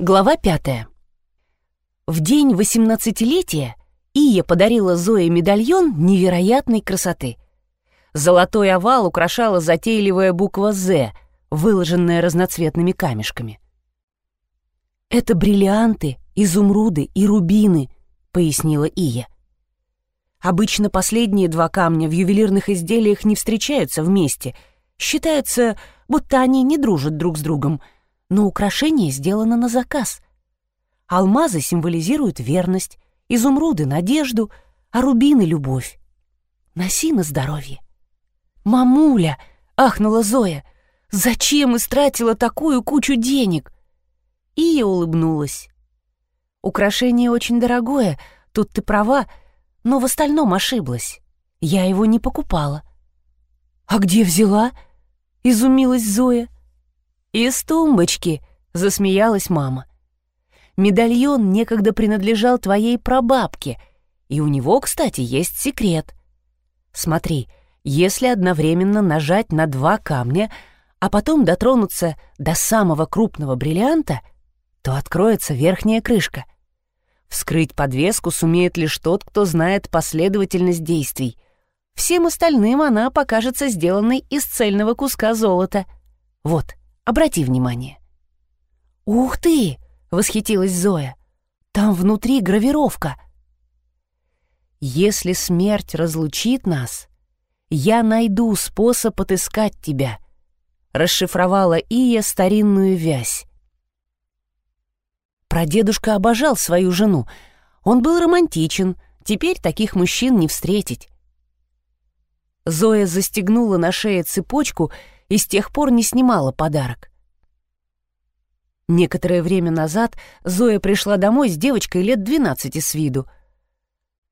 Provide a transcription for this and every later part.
Глава пятая. В день восемнадцатилетия Ия подарила Зое медальон невероятной красоты. Золотой овал украшала затейливая буква «З», выложенная разноцветными камешками. «Это бриллианты, изумруды и рубины», — пояснила Ия. Обычно последние два камня в ювелирных изделиях не встречаются вместе. Считается, будто они не дружат друг с другом — но украшение сделано на заказ. Алмазы символизируют верность, изумруды — надежду, а рубины — любовь. Носи на здоровье. «Мамуля!» — ахнула Зоя. «Зачем истратила такую кучу денег?» И улыбнулась. «Украшение очень дорогое, тут ты права, но в остальном ошиблась. Я его не покупала». «А где взяла?» — изумилась Зоя. «Из тумбочки», — засмеялась мама. «Медальон некогда принадлежал твоей прабабке, и у него, кстати, есть секрет. Смотри, если одновременно нажать на два камня, а потом дотронуться до самого крупного бриллианта, то откроется верхняя крышка. Вскрыть подвеску сумеет лишь тот, кто знает последовательность действий. Всем остальным она покажется сделанной из цельного куска золота. Вот, Обрати внимание». «Ух ты!» — восхитилась Зоя. «Там внутри гравировка». «Если смерть разлучит нас, я найду способ отыскать тебя», — расшифровала Ия старинную вязь. Прадедушка обожал свою жену. Он был романтичен, теперь таких мужчин не встретить. Зоя застегнула на шее цепочку и с тех пор не снимала подарок. Некоторое время назад Зоя пришла домой с девочкой лет двенадцати с виду.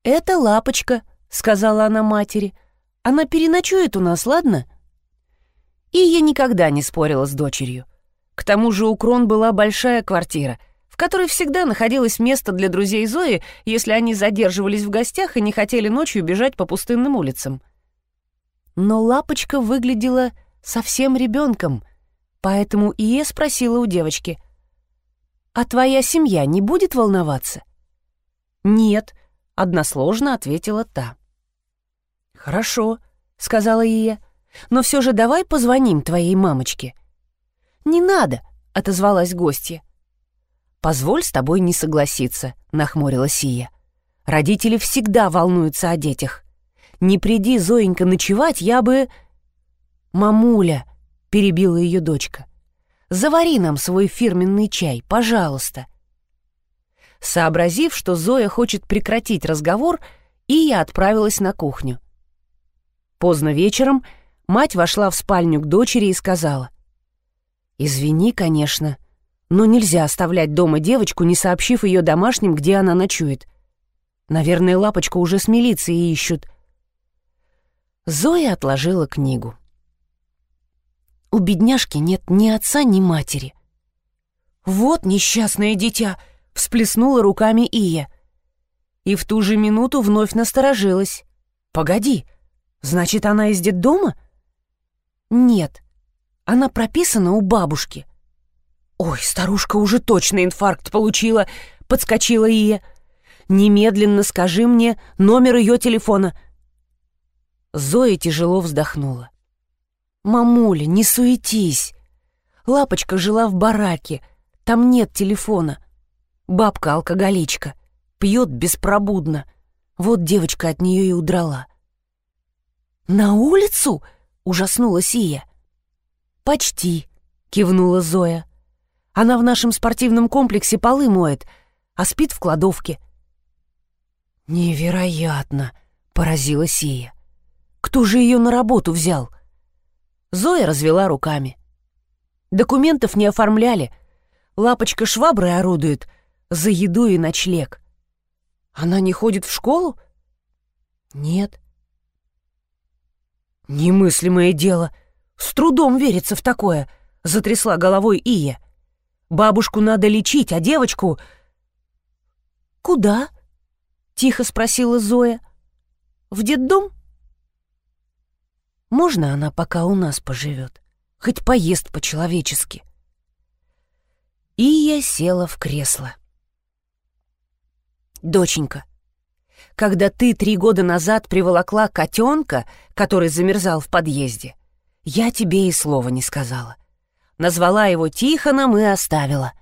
«Это Лапочка», — сказала она матери. «Она переночует у нас, ладно?» И я никогда не спорила с дочерью. К тому же у Крон была большая квартира, в которой всегда находилось место для друзей Зои, если они задерживались в гостях и не хотели ночью бежать по пустынным улицам. Но Лапочка выглядела совсем ребенком, поэтому Ия спросила у девочки, «А твоя семья не будет волноваться?» «Нет», — односложно ответила та. «Хорошо», — сказала Ия, «но все же давай позвоним твоей мамочке». «Не надо», — отозвалась гостья. «Позволь с тобой не согласиться», — нахмурилась Ия. «Родители всегда волнуются о детях. Не приди, Зоенька, ночевать, я бы...» «Мамуля», — перебила ее дочка, Завари нам свой фирменный чай, пожалуйста». Сообразив, что Зоя хочет прекратить разговор, и я отправилась на кухню. Поздно вечером мать вошла в спальню к дочери и сказала. «Извини, конечно, но нельзя оставлять дома девочку, не сообщив ее домашним, где она ночует. Наверное, лапочку уже с милицией ищут». Зоя отложила книгу. У бедняжки нет ни отца, ни матери. «Вот несчастное дитя!» — всплеснула руками Ия. И в ту же минуту вновь насторожилась. «Погоди, значит, она из детдома?» «Нет, она прописана у бабушки». «Ой, старушка уже точно инфаркт получила», — подскочила Ия. «Немедленно скажи мне номер ее телефона». Зоя тяжело вздохнула. «Мамуля, не суетись. Лапочка жила в бараке, там нет телефона. Бабка алкоголичка, пьет беспробудно. Вот девочка от нее и удрала». «На улицу?» — ужаснулась Ия. «Почти», — кивнула Зоя. «Она в нашем спортивном комплексе полы моет, а спит в кладовке». «Невероятно!» — поразилась Ия. «Кто же ее на работу взял?» Зоя развела руками. Документов не оформляли. Лапочка шваброй орудует за еду и ночлег. Она не ходит в школу? Нет. Немыслимое дело. С трудом верится в такое, затрясла головой Ия. Бабушку надо лечить, а девочку... Куда? Тихо спросила Зоя. В детдом? Можно она пока у нас поживет? Хоть поест по-человечески. И я села в кресло. «Доченька, когда ты три года назад приволокла котенка, который замерзал в подъезде, я тебе и слова не сказала. Назвала его Тихоном и оставила.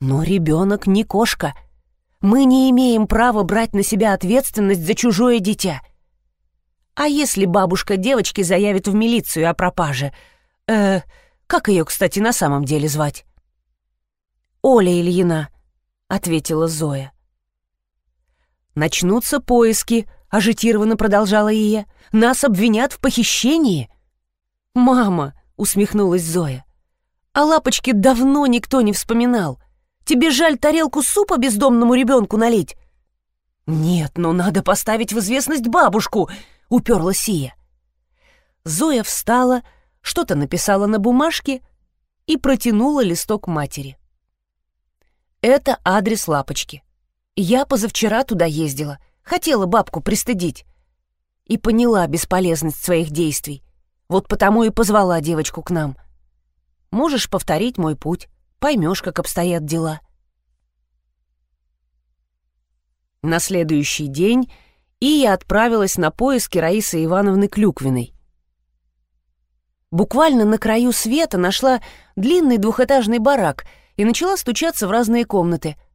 Но ребенок не кошка. Мы не имеем права брать на себя ответственность за чужое дитя. А если бабушка девочки заявит в милицию о пропаже? Э, как ее, кстати, на самом деле звать? Оля Ильина, ответила Зоя. Начнутся поиски, ажитированно продолжала Ия. Нас обвинят в похищении. Мама, усмехнулась Зоя. О лапочке давно никто не вспоминал. Тебе жаль тарелку супа бездомному ребенку налить? Нет, но надо поставить в известность бабушку, уперлась Сия. Зоя встала, что-то написала на бумажке и протянула листок матери. Это адрес лапочки. Я позавчера туда ездила, хотела бабку пристыдить. И поняла бесполезность своих действий. Вот потому и позвала девочку к нам. Можешь повторить мой путь, поймешь, как обстоят дела. На следующий день Ия отправилась на поиски Раисы Ивановны Клюквиной. Буквально на краю света нашла длинный двухэтажный барак и начала стучаться в разные комнаты —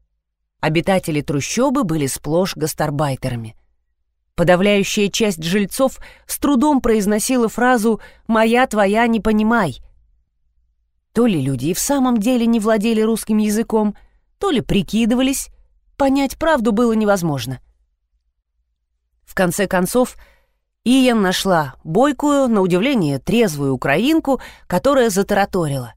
Обитатели трущобы были сплошь гастарбайтерами. Подавляющая часть жильцов с трудом произносила фразу «моя, твоя, не понимай». То ли люди и в самом деле не владели русским языком, то ли прикидывались, понять правду было невозможно. В конце концов, Иен нашла бойкую, на удивление трезвую украинку, которая затараторила.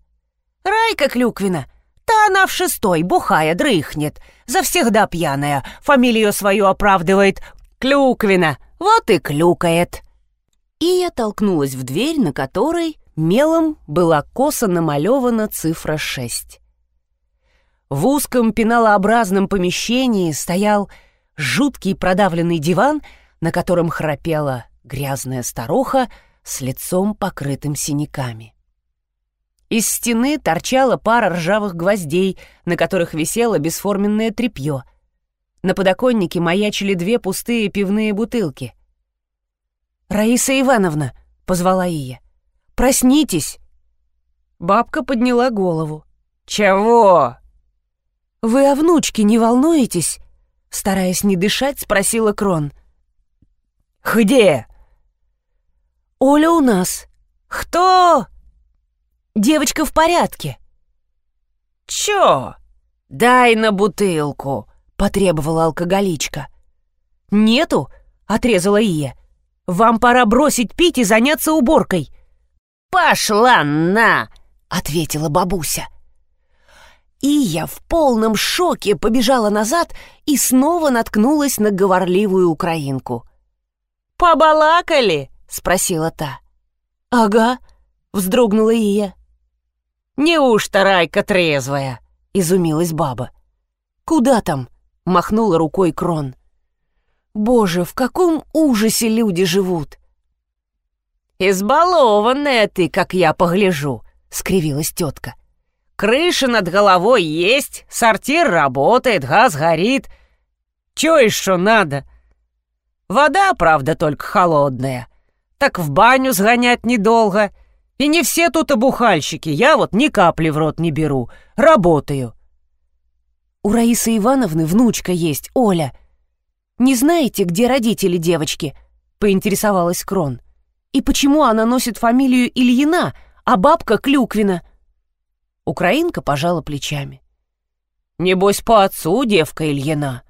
«Райка Клюквина, Та она в шестой, бухая, дрыхнет. Завсегда пьяная. Фамилию свою оправдывает. Клюквина. Вот и клюкает. И я толкнулась в дверь, на которой мелом была косо намалевана цифра шесть. В узком пеналообразном помещении стоял жуткий продавленный диван, на котором храпела грязная старуха с лицом покрытым синяками. Из стены торчала пара ржавых гвоздей, на которых висело бесформенное тряпье. На подоконнике маячили две пустые пивные бутылки. «Раиса Ивановна!» — позвала Ия. «Проснитесь!» Бабка подняла голову. «Чего?» «Вы о внучке не волнуетесь?» Стараясь не дышать, спросила Крон. «Где?» «Оля у нас». «Кто?» Девочка в порядке». «Чё? Дай на бутылку», — потребовала алкоголичка. «Нету», — отрезала Ия. «Вам пора бросить пить и заняться уборкой». «Пошла на!» — ответила бабуся. Ия в полном шоке побежала назад и снова наткнулась на говорливую украинку. «Побалакали?» — спросила та. «Ага», — вздрогнула Ия. «Неужто Райка трезвая?» — изумилась баба. «Куда там?» — махнула рукой Крон. «Боже, в каком ужасе люди живут!» «Избалованная ты, как я погляжу!» — скривилась тетка. «Крыша над головой есть, сортир работает, газ горит. Чё еще надо? Вода, правда, только холодная. Так в баню сгонять недолго — и не все тут обухальщики, я вот ни капли в рот не беру, работаю. У Раисы Ивановны внучка есть, Оля. Не знаете, где родители девочки? Поинтересовалась Крон. И почему она носит фамилию Ильина, а бабка Клюквина? Украинка пожала плечами. Небось, по отцу девка Ильина.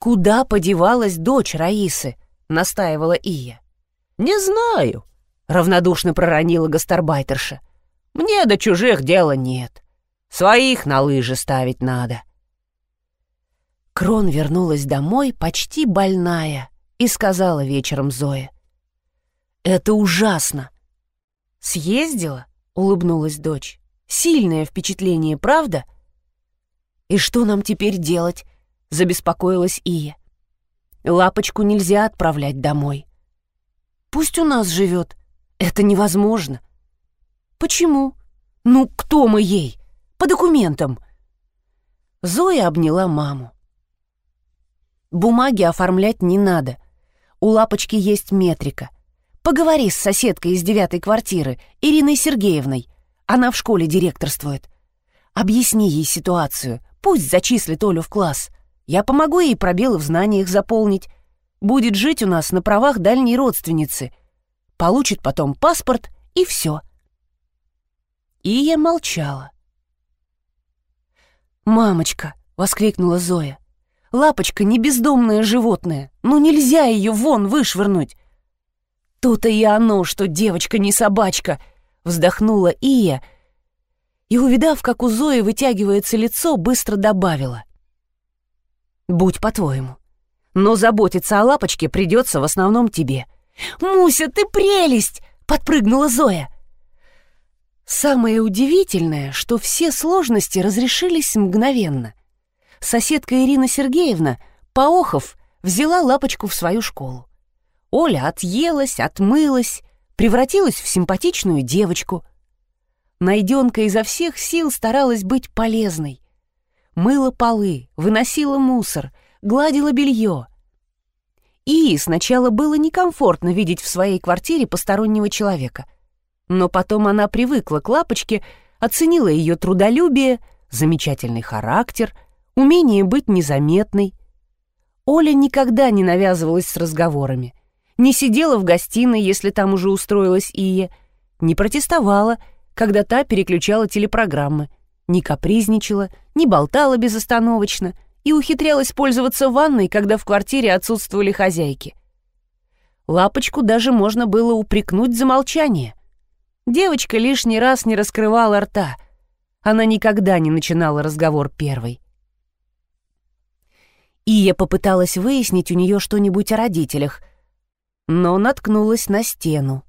Куда подевалась дочь Раисы? Настаивала Ия. Не знаю, равнодушно проронила гастарбайтерша. «Мне до чужих дела нет. Своих на лыжи ставить надо». Крон вернулась домой почти больная и сказала вечером Зое. «Это ужасно!» «Съездила?» — улыбнулась дочь. «Сильное впечатление, правда?» «И что нам теперь делать?» — забеспокоилась Ия. «Лапочку нельзя отправлять домой. Пусть у нас живет, это невозможно. Почему? Ну, кто мы ей? по документам». Зоя обняла маму. «Бумаги оформлять не надо. У Лапочки есть метрика. Поговори с соседкой из девятой квартиры, Ириной Сергеевной. Она в школе директорствует. Объясни ей ситуацию. Пусть зачислит Олю в класс. Я помогу ей пробелы в знаниях заполнить. Будет жить у нас на правах дальней родственницы. Получит потом паспорт и все. И я молчала. «Мамочка!» — воскликнула Зоя. «Лапочка не бездомное животное. Ну нельзя ее вон вышвырнуть!» «То-то и оно, что девочка не собачка!» — вздохнула Ия и, увидав, как у Зои вытягивается лицо, быстро добавила. «Будь по-твоему. Но заботиться о лапочке придется в основном тебе». «Муся, ты прелесть!» — подпрыгнула Зоя. Самое удивительное, что все сложности разрешились мгновенно. Соседка Ирина Сергеевна, поохов, взяла лапочку в свою школу. Оля отъелась, отмылась, превратилась в симпатичную девочку. Найденка изо всех сил старалась быть полезной. Мыла полы, выносила мусор, гладила белье. И сначала было некомфортно видеть в своей квартире постороннего человека — но потом она привыкла к лапочке, оценила ее трудолюбие, замечательный характер, умение быть незаметной. Оля никогда не навязывалась с разговорами, не сидела в гостиной, если там уже устроилась Ия, не протестовала, когда та переключала телепрограммы, не капризничала, не болтала безостановочно и ухитрялась пользоваться ванной, когда в квартире отсутствовали хозяйки. Лапочку даже можно было упрекнуть за молчание. Девочка лишний раз не раскрывала рта. Она никогда не начинала разговор первой. Ия попыталась выяснить у нее что-нибудь о родителях, но наткнулась на стену.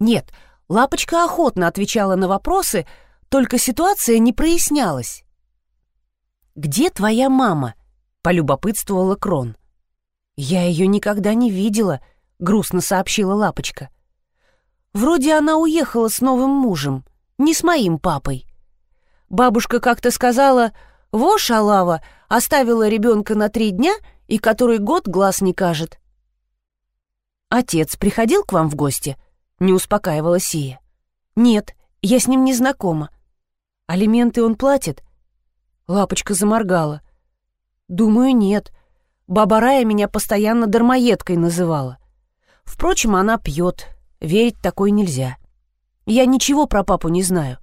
Нет, Лапочка охотно отвечала на вопросы, только ситуация не прояснялась. «Где твоя мама?» — полюбопытствовала Крон. «Я ее никогда не видела», — грустно сообщила Лапочка. Вроде она уехала с новым мужем, не с моим папой. Бабушка как-то сказала, «Во, шалава, оставила ребенка на три дня и который год глаз не кажет». «Отец приходил к вам в гости?» — не успокаивала Сия. «Нет, я с ним не знакома. Алименты он платит?» Лапочка заморгала. «Думаю, нет. Баба Рая меня постоянно дармоедкой называла. Впрочем, она пьет, Верить такой нельзя. Я ничего про папу не знаю.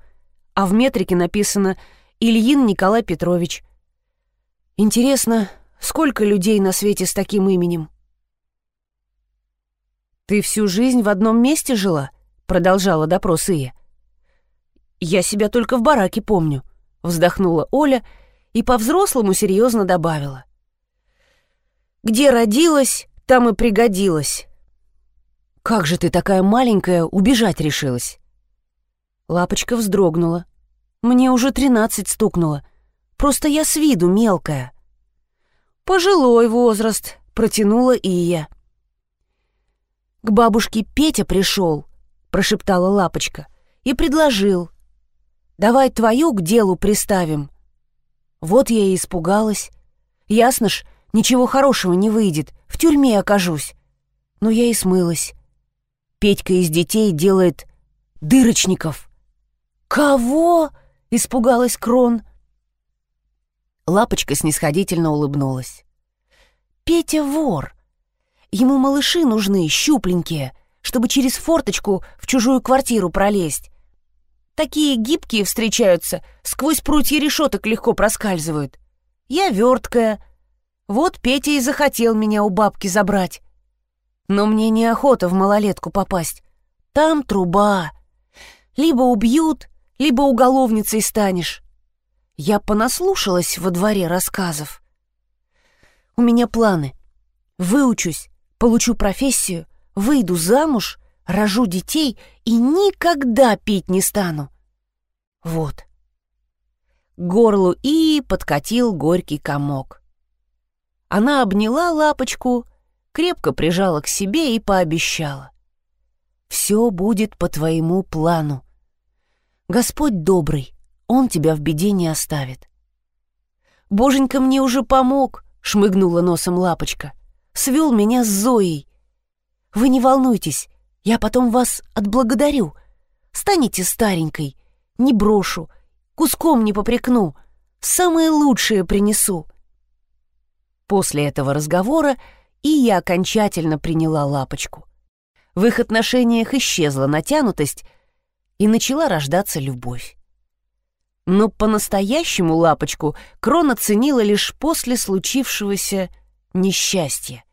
А в метрике написано «Ильин Николай Петрович». Интересно, сколько людей на свете с таким именем? «Ты всю жизнь в одном месте жила?» — продолжала допрос Ия. «Я себя только в бараке помню», — вздохнула Оля и по-взрослому серьезно добавила. «Где родилась, там и пригодилась». «Как же ты такая маленькая убежать решилась?» Лапочка вздрогнула. «Мне уже тринадцать стукнуло. Просто я с виду мелкая». «Пожилой возраст», — протянула и я. «К бабушке Петя пришел», — прошептала Лапочка, и предложил. «Давай твою к делу приставим». Вот я и испугалась. Ясно ж, ничего хорошего не выйдет, в тюрьме окажусь. Но я и смылась. Петька из детей делает дырочников. «Кого?» — испугалась Крон. Лапочка снисходительно улыбнулась. «Петя вор. Ему малыши нужны, щупленькие, чтобы через форточку в чужую квартиру пролезть. Такие гибкие встречаются, сквозь прутья решеток легко проскальзывают. Я верткая. Вот Петя и захотел меня у бабки забрать. Но мне неохота в малолетку попасть. Там труба. Либо убьют, либо уголовницей станешь. Я понаслушалась во дворе рассказов. У меня планы. Выучусь, получу профессию, выйду замуж, рожу детей и никогда пить не стану. Вот. Горлу и подкатил горький комок. Она обняла лапочку крепко прижала к себе и пообещала. «Все будет по твоему плану. Господь добрый, он тебя в беде не оставит. «Боженька мне уже помог», — шмыгнула носом лапочка. «Свел меня с Зоей. Вы не волнуйтесь, я потом вас отблагодарю. Станете старенькой, не брошу, куском не попрекну, самое лучшее принесу». После этого разговора и я окончательно приняла лапочку. В их отношениях исчезла натянутость, и начала рождаться любовь. Но по-настоящему лапочку Крона ценила лишь после случившегося несчастья.